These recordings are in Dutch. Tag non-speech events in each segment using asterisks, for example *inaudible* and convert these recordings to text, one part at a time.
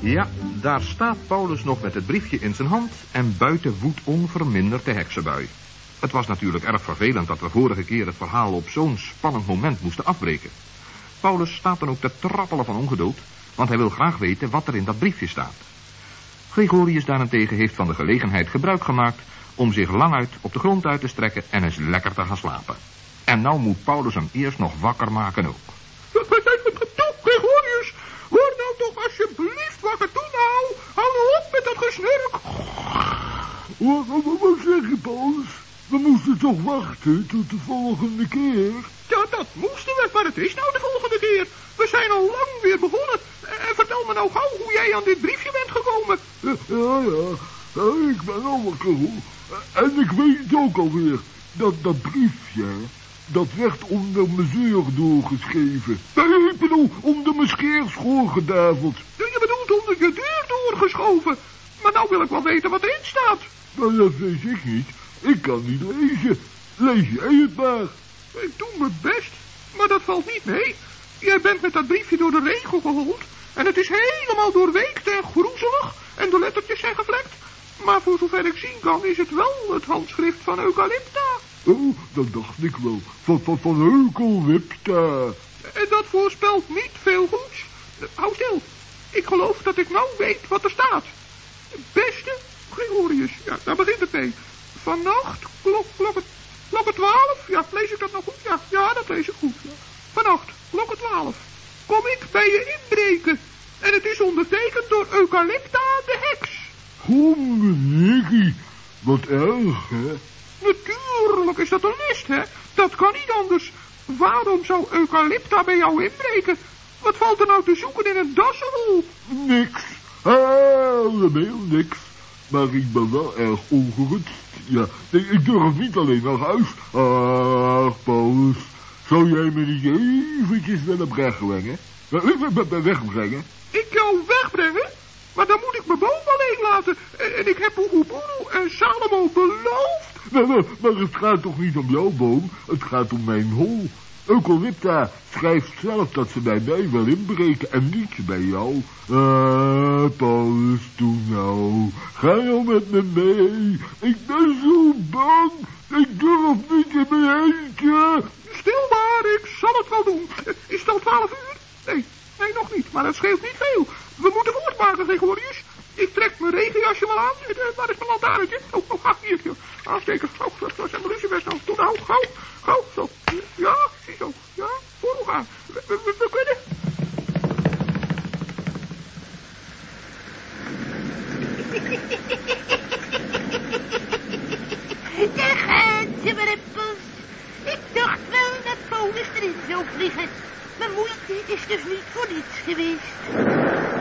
Ja, daar staat Paulus nog met het briefje in zijn hand en buiten woedt onverminderd de heksenbui. Het was natuurlijk erg vervelend dat we vorige keer het verhaal op zo'n spannend moment moesten afbreken. Paulus staat dan ook te trappelen van ongeduld, want hij wil graag weten wat er in dat briefje staat. Gregorius daarentegen heeft van de gelegenheid gebruik gemaakt om zich lang uit op de grond uit te strekken en eens lekker te gaan slapen. En nou moet Paulus hem eerst nog wakker maken ook. Toe, Gregorius, word nou toch alsjeblieft wakker. Toe nou, hou op met dat gesnurk. Wat zeg je, Paulus? We moesten toch wachten tot de volgende keer? Ja, dat moesten we, maar het is nou de volgende keer. We zijn al lang weer begonnen. En vertel me nou gauw hoe jij aan dit briefje bent gekomen. Ja, ja, ik ben al wakker. En ik weet ook alweer. Dat, dat briefje, dat werd onder mijn zeur doorgeschreven. Nee, ik bedoel, onder mijn scheerschoor gedaveld. Je bedoelt onder je deur doorgeschoven. Maar nou wil ik wel weten wat erin staat. Nou, dat weet ik niet. Ik kan niet lezen. Lees jij het maar. Ik doe mijn best, maar dat valt niet mee. Jij bent met dat briefje door de regen gehold. En het is helemaal doorweekt en groezelig. En de lettertjes zijn gevlekt. Maar voor zover ik zien kan, is het wel het handschrift van Eucalypta. Oh, dat dacht ik wel. Van, van, van Eucalypta. En dat voorspelt niet veel goeds. Hou stil. Ik geloof dat ik nou weet wat er staat. Beste Gregorius, ja, daar begint het mee. Vannacht, klok, klokken, klokken twaalf. Ja, lees ik dat nog goed? Ja, ja dat lees ik goed. Ja. Vannacht, klokken twaalf. Kom ik bij je inbreken. En het is ondertekend door Eucalypta de heks. Gommekkie, wat erg, hè? Natuurlijk is dat een list, hè? Dat kan niet anders. Waarom zou Eucalypta bij jou inbreken? Wat valt er nou te zoeken in een dassenhol? Niks. Helemaal niks. Maar ik ben wel erg ongerust. Ja, nee, ik durf niet alleen naar huis. Ach, Paulus. Zou jij me niet eventjes willen wegbrengen? Wegbrengen? Ik jou wegbrengen? Maar dan moet ik mijn boom alleen laten. En ik heb Oeguburu en Salomo beloofd. Maar, maar, maar het gaat toch niet om jouw boom? Het gaat om mijn hol. Eucalypta schrijft zelf dat ze bij mij wil inbreken en niet bij jou. Ah, Paulus, doe nou. Ga nou met me mee. Ik ben zo bang. Ik durf niet in mijn eentje. Stil maar, ik zal het wel doen. Is het al twaalf uur? Nee, nee, nog niet. Maar dat scheelt niet veel. We moeten voortmaken, Gregorius. Ik trek mijn regenjasje wel aan. Waar is mijn lantaarntje? Oh, oh, hier, hier. Aansteken. Oh, dat zijn mijn nou. Doe nou, zo. Ja, hoe gaan. We, we, we kunnen. Rimpels. Ik dacht wel dat Paulus erin zou vliegen. Mijn moeite is dus niet voor niets geweest.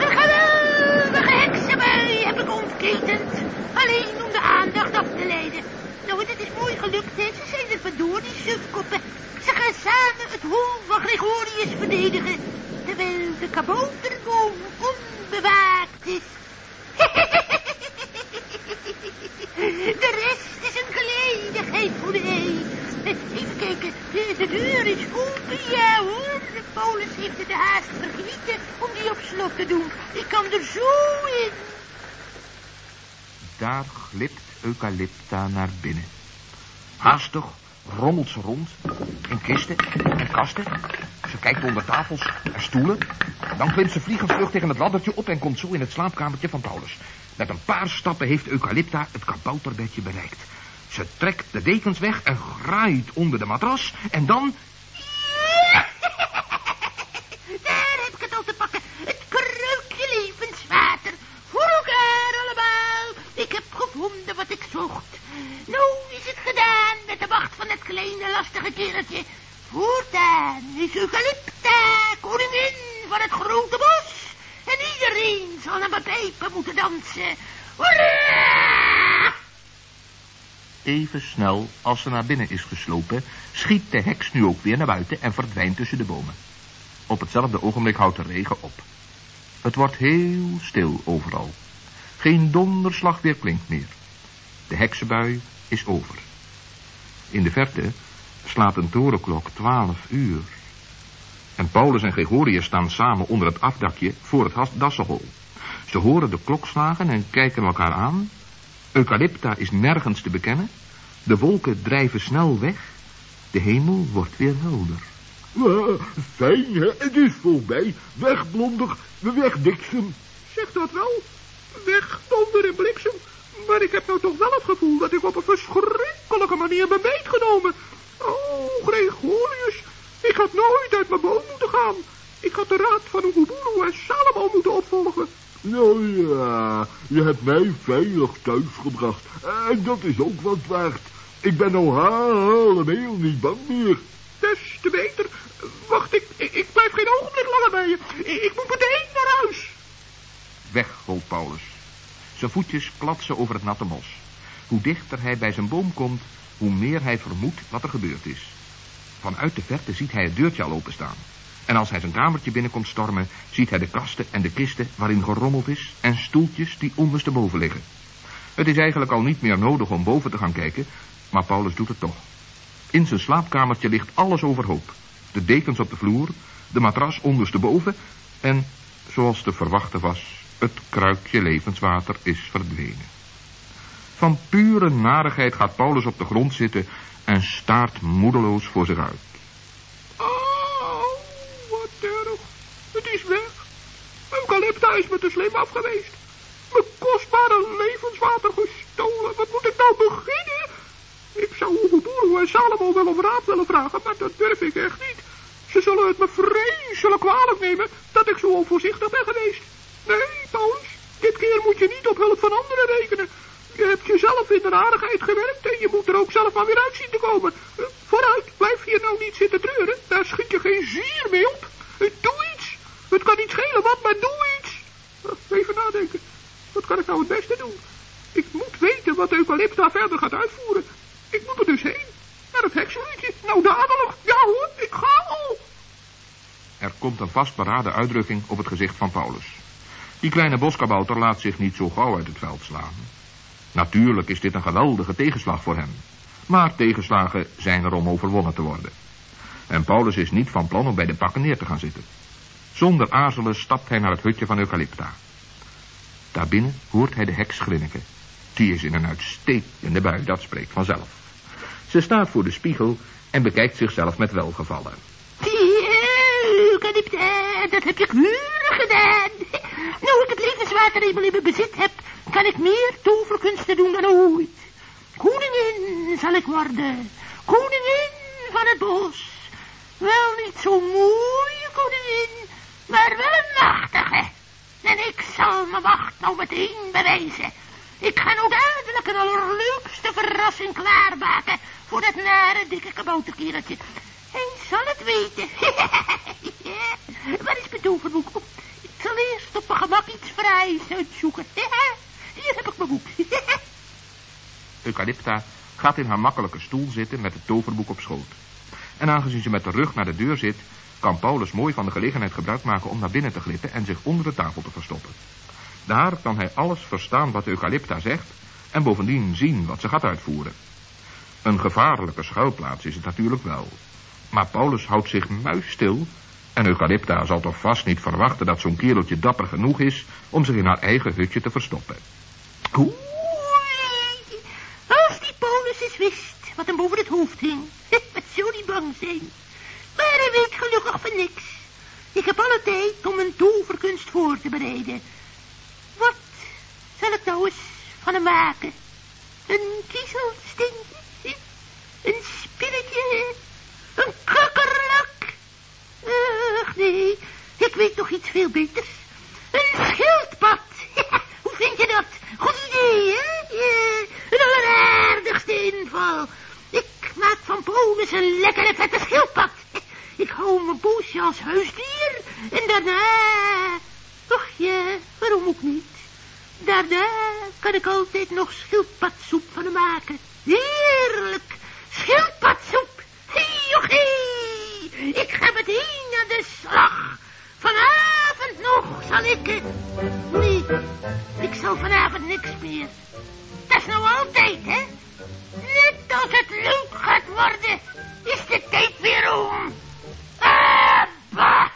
Een geweldige heksenbui heb ik ontketend. Alleen om de aandacht af te leiden. Nou, dat is mooi gelukt, hè. Ze zijn er vandoor, die sufkoppen. Ze gaan samen het hol van Gregorius verdedigen. Terwijl de kabouterboom onbewaakt is. *laughs* De rest is een gelegenheid voor de ei. Even kijken, de, de deur is open, ja hoor. De Paulus heeft de haast vergeten om die op slot te doen. Ik kan er zo in. Daar glipt Eucalypta naar binnen. Haastig rommelt ze rond in kisten en kasten. Ze kijkt onder tafels en stoelen. Dan klimt ze vliegend tegen het laddertje op en komt zo in het slaapkamertje van Paulus. Met een paar stappen heeft Eucalypta het kabouterbedje bereikt. Ze trekt de dekens weg en graait onder de matras en dan... Daar heb ik het al te pakken. Het kruikje levenswater. Voor elkaar allemaal. Ik heb gevonden wat ik zocht. Nou is het gedaan met de wacht van het kleine lastige kereltje. Voortaan is Eucalypta koningin van het grote bos. En iedereen zal naar mijn pijpen moeten dansen. Even snel als ze naar binnen is geslopen, schiet de heks nu ook weer naar buiten en verdwijnt tussen de bomen. Op hetzelfde ogenblik houdt de regen op. Het wordt heel stil overal. Geen donderslag weer klinkt meer. De heksenbui is over. In de verte slaat een torenklok twaalf uur. En Paulus en Gregorius staan samen onder het afdakje voor het dassenhol. Ze horen de klok slagen en kijken elkaar aan. Eucalypta is nergens te bekennen. De wolken drijven snel weg. De hemel wordt weer helder. Uh, fijn? Het is voorbij. Weg, blonder. Weg, bliksem. Zeg dat wel. Weg, donder en bliksem. Maar ik heb nou toch wel het gevoel dat ik op een verschrikkelijke manier ben beetgenomen. Oh, Gregorius. Ik had nooit uit mijn boom moeten gaan. Ik had de raad van Oegubulu en Salomo moeten opvolgen. Nou ja, je hebt mij veilig thuisgebracht. En dat is ook wat waard. Ik ben nou helemaal niet bang meer. Des te beter. Wacht, ik, ik, blijf geen ogenblik langer bij je. Ik, ik moet meteen naar huis. Weg, roept Paulus. Zijn voetjes klatsen over het natte mos. Hoe dichter hij bij zijn boom komt, hoe meer hij vermoedt wat er gebeurd is. Vanuit de verte ziet hij het deurtje al openstaan. En als hij zijn kamertje binnenkomt stormen, ziet hij de kasten en de kisten waarin gerommeld is en stoeltjes die ondersteboven liggen. Het is eigenlijk al niet meer nodig om boven te gaan kijken, maar Paulus doet het toch. In zijn slaapkamertje ligt alles overhoop. De dekens op de vloer, de matras ondersteboven en, zoals te verwachten was, het kruikje levenswater is verdwenen. Van pure narigheid gaat Paulus op de grond zitten en staart moedeloos voor zich uit. Oh, wat erg. Het is weg. Eucalypta is me te slim af geweest. Mijn kostbare levenswater gestolen. Wat moet ik nou beginnen? Ik zou Oeguburu en Salomo wel om raad willen vragen, maar dat durf ik echt niet. Ze zullen het me vreselijk kwalijk nemen dat ik zo onvoorzichtig ben geweest. Nee, Paulus, dit keer moet je niet op hulp van anderen rekenen. Je hebt jezelf in de aardigheid gewerkt en je moet er ook zelf maar weer uit zien te komen. Uh, vooruit, blijf hier nou niet zitten treuren. Daar schiet je geen zier mee op. Uh, doe iets. Het kan niet schelen wat, maar doe iets. Even nadenken. Wat kan ik nou het beste doen? Ik moet weten wat Eucalypta verder gaat uitvoeren. Ik moet er dus heen. Naar het heksenliedje. Nou dadelijk. Ja hoor, ik ga al. Er komt een vastberaden uitdrukking op het gezicht van Paulus. Die kleine boskabouter laat zich niet zo gauw uit het veld slaan. Natuurlijk is dit een geweldige tegenslag voor hem. Maar tegenslagen zijn er om overwonnen te worden. En Paulus is niet van plan om bij de pakken neer te gaan zitten. Zonder aarzelen stapt hij naar het hutje van Eucalypta. Daarbinnen hoort hij de heks grinniken. Die is in een uitstekende bui, dat spreekt vanzelf. Ze staat voor de spiegel en bekijkt zichzelf met welgevallen. Eucalypta, dat heb je gedaan. Nu ik het levenswater eenmaal in mijn bezit heb, kan ik meer toverkunsten doen dan ooit. Koningin zal ik worden. Koningin van het bos. Wel niet zo'n mooie koningin, maar wel een machtige. En ik zal mijn macht nou meteen bewijzen. Ik ga nou dadelijk een allerleukste verrassing klaarmaken voor dat nare dikke kabouterkereltje. Hij zal het weten. *laughs* Waar is mijn toverboek? Eerst op mijn gemak iets fraais uitzoeken. Hier heb ik mijn boek. *laughs* Eucalypta gaat in haar makkelijke stoel zitten met het toverboek op schoot. En aangezien ze met de rug naar de deur zit, kan Paulus mooi van de gelegenheid gebruik maken om naar binnen te glippen en zich onder de tafel te verstoppen. Daar kan hij alles verstaan wat Eucalypta zegt en bovendien zien wat ze gaat uitvoeren. Een gevaarlijke schuilplaats is het natuurlijk wel. Maar Paulus houdt zich muisstil en Eucalypta zal toch vast niet verwachten dat zo'n kereltje dapper genoeg is om zich in haar eigen hutje te verstoppen. Oei, als die Paulus eens wist wat hem boven het hoofd hing, *laughs* wat zou die bang zijn. Maar hij weet gelukkig van niks. Ik heb alle tijd om een toverkunst voor te bereiden. Wat zal ik nou eens van hem maken? Een kiezelsteentje? Een spinnetje? Een kakkerlak? Ach nee, ik weet nog iets veel. Een schildpad. *laughs* Hoe vind je dat? Goed idee, hè? Een alleraardigste inval. Ik maak van Paulus een lekkere vette schildpad. Ik hou mijn poosje als huisdier. En daarna... Och ja, waarom ook niet? Daarna kan ik altijd nog schildpadsoep van hem maken. Heerlijk. Schildpadsoep. Jochie. Ik ga meteen aan de slag. Zal ik... eh, Nee, ik zal vanavond niks meer. Dat is nou altijd, hè? Net als het leuk gaat worden, is de tijd weer om. Ah, bah.